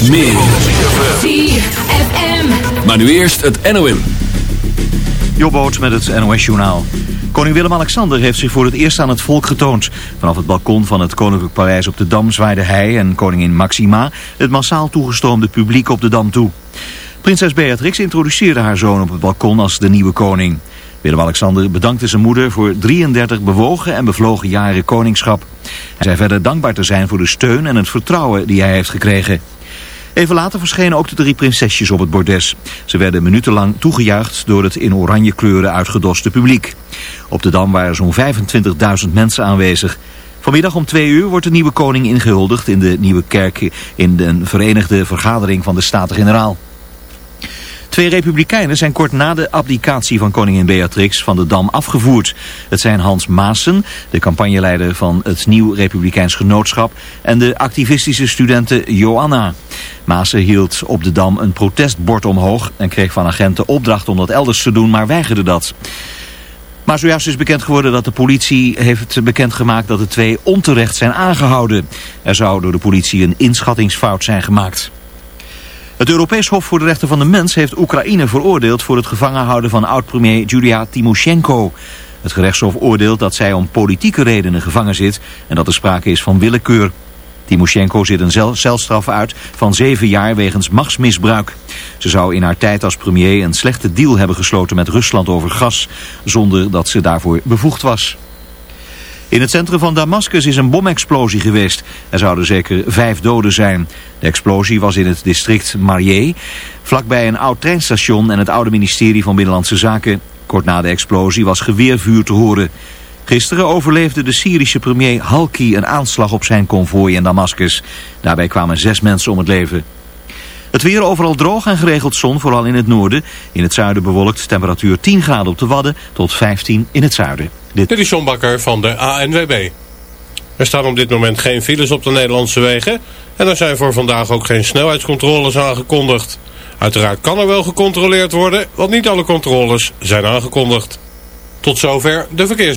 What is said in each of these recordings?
Straks meer. ZFM. Maar nu eerst het NOM. Jobboot met het NOS-journaal. Koning Willem-Alexander heeft zich voor het eerst aan het volk getoond. Vanaf het balkon van het Koninklijk Paleis op de Dam zwaaide hij en koningin Maxima het massaal toegestroomde publiek op de Dam toe. Prinses Beatrix introduceerde haar zoon op het balkon als de nieuwe koning. Willem-Alexander bedankte zijn moeder voor 33 bewogen en bevlogen jaren koningschap. Hij zei verder dankbaar te zijn voor de steun en het vertrouwen die hij heeft gekregen. Even later verschenen ook de drie prinsesjes op het bordes. Ze werden minutenlang toegejuicht door het in oranje kleuren uitgedoste publiek. Op de Dam waren zo'n 25.000 mensen aanwezig. Vanmiddag om twee uur wordt de nieuwe koning ingehuldigd in de Nieuwe Kerk in de Verenigde Vergadering van de Staten-Generaal. Twee republikeinen zijn kort na de abdicatie van koningin Beatrix van de Dam afgevoerd. Het zijn Hans Maassen, de campagneleider van het Nieuw Republikeins Genootschap... en de activistische studente Joanna. Maassen hield op de Dam een protestbord omhoog... en kreeg van agenten opdracht om dat elders te doen, maar weigerde dat. Maar zojuist is bekend geworden dat de politie heeft bekendgemaakt dat de twee onterecht zijn aangehouden. Er zou door de politie een inschattingsfout zijn gemaakt. Het Europees Hof voor de Rechten van de Mens heeft Oekraïne veroordeeld voor het gevangenhouden van oud-premier Julia Timoshenko. Het gerechtshof oordeelt dat zij om politieke redenen gevangen zit en dat er sprake is van willekeur. Timoshenko zit een celstraf uit van zeven jaar wegens machtsmisbruik. Ze zou in haar tijd als premier een slechte deal hebben gesloten met Rusland over gas, zonder dat ze daarvoor bevoegd was. In het centrum van Damascus is een bomexplosie geweest. Er zouden zeker vijf doden zijn. De explosie was in het district Marié, vlakbij een oud treinstation en het oude ministerie van Binnenlandse Zaken. Kort na de explosie was geweervuur te horen. Gisteren overleefde de Syrische premier Halki een aanslag op zijn konvooi in Damascus. Daarbij kwamen zes mensen om het leven. Het weer overal droog en geregeld zon, vooral in het noorden. In het zuiden bewolkt temperatuur 10 graden op de Wadden tot 15 in het zuiden. Dit is John van de ANWB. Er staan op dit moment geen files op de Nederlandse wegen... en er zijn voor vandaag ook geen snelheidscontroles aangekondigd. Uiteraard kan er wel gecontroleerd worden, want niet alle controles zijn aangekondigd. Tot zover de verkeers.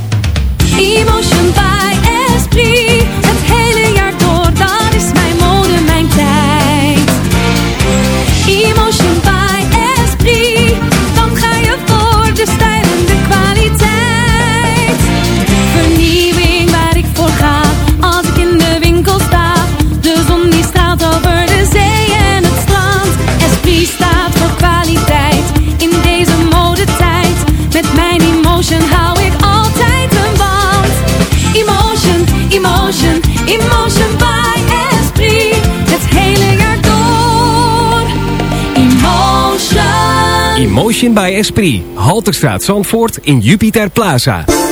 Emotion by Esprit. Het hele jaar door, dat is mijn mode, mijn tijd. Emotion by Emotion. By Esprit. Halterstraat Zandvoort in Jupiter Plaza.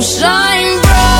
Shine bright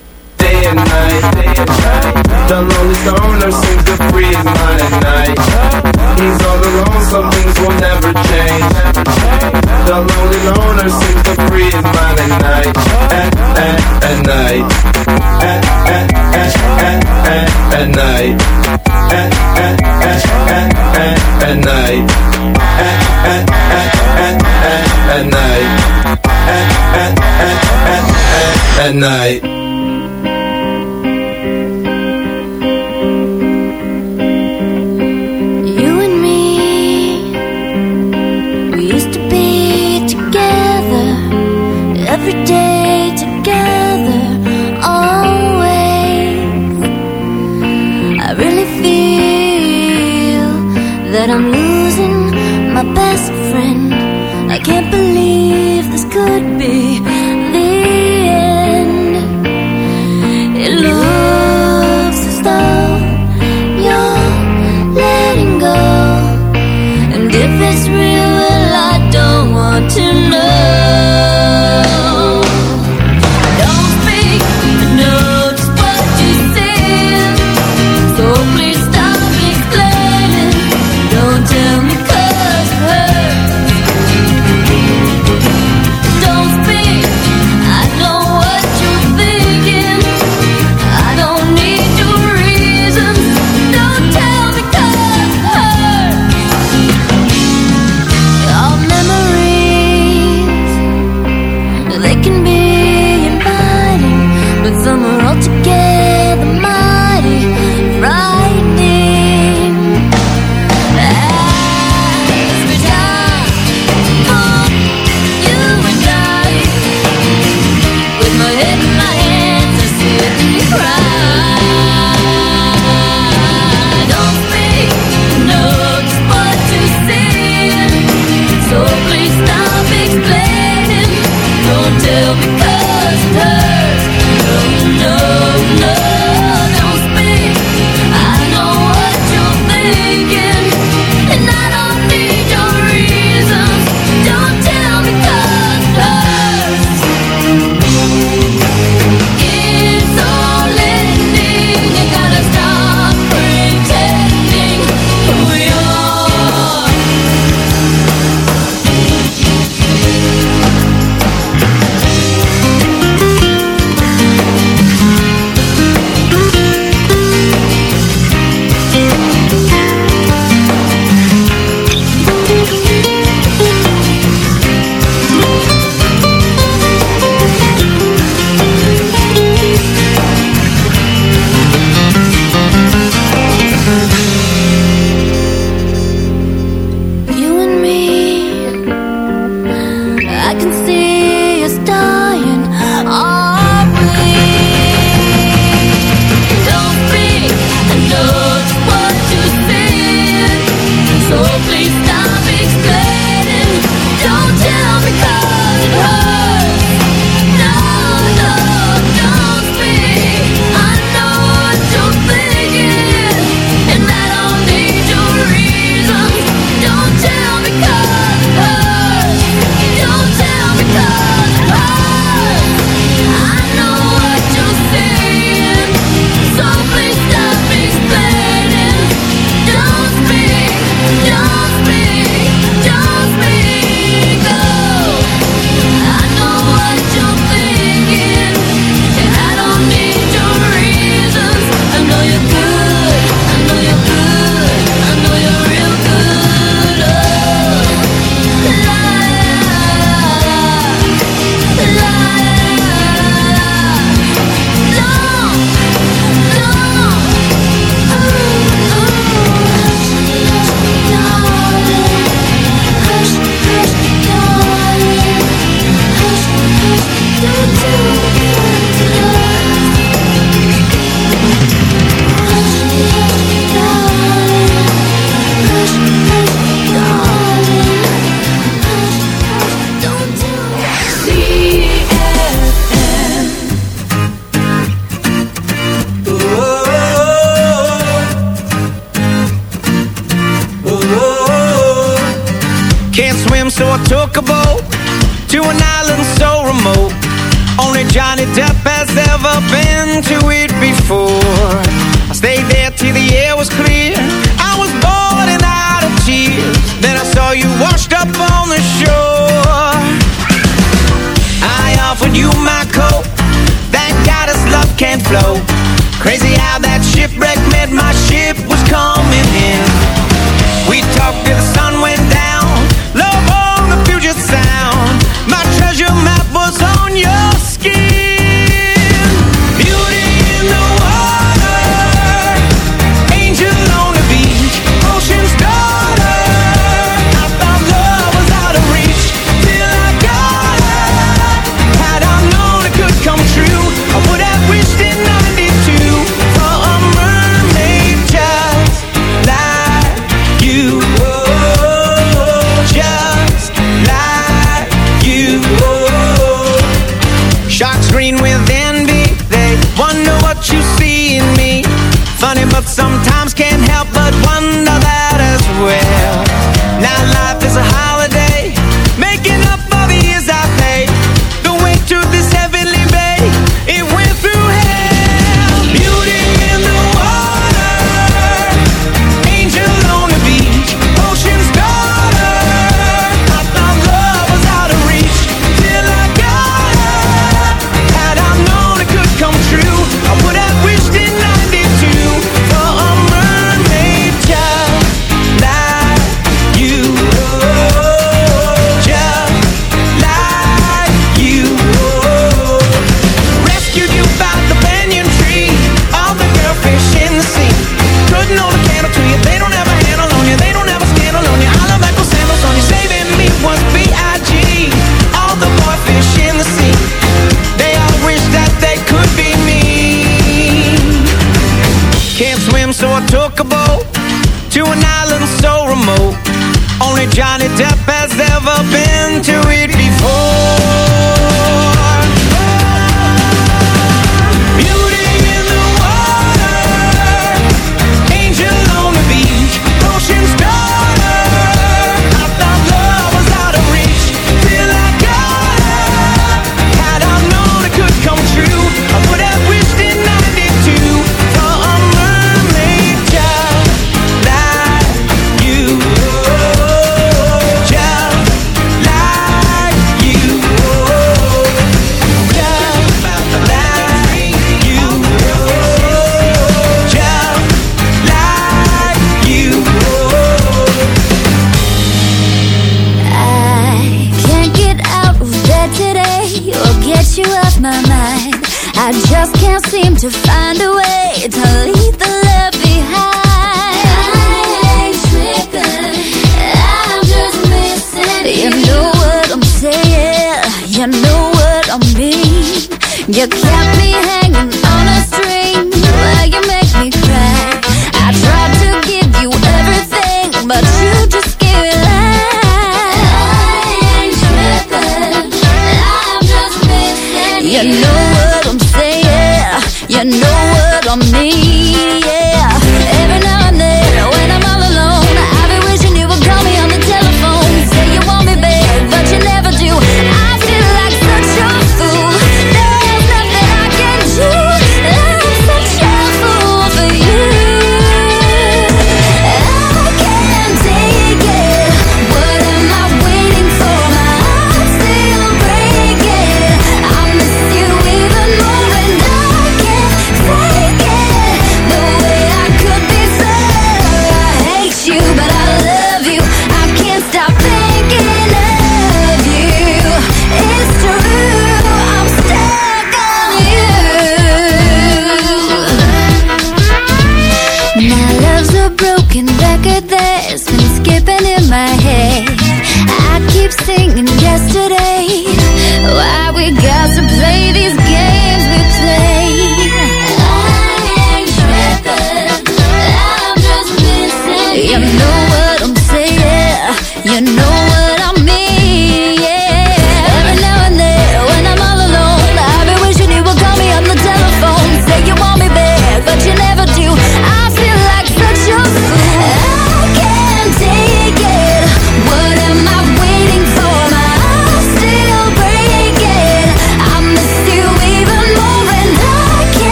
And night, and night. The lonely stoner seems to free his mind at night. He's all alone, some things will never change. The lonely loner seems to free at night. At, at night. At, at, at, at, at, at night. At, at, at, at, at, at night. At, at, at, at, at, at night. At, at, at, at, at, at night. To know.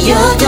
you're doing.